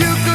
you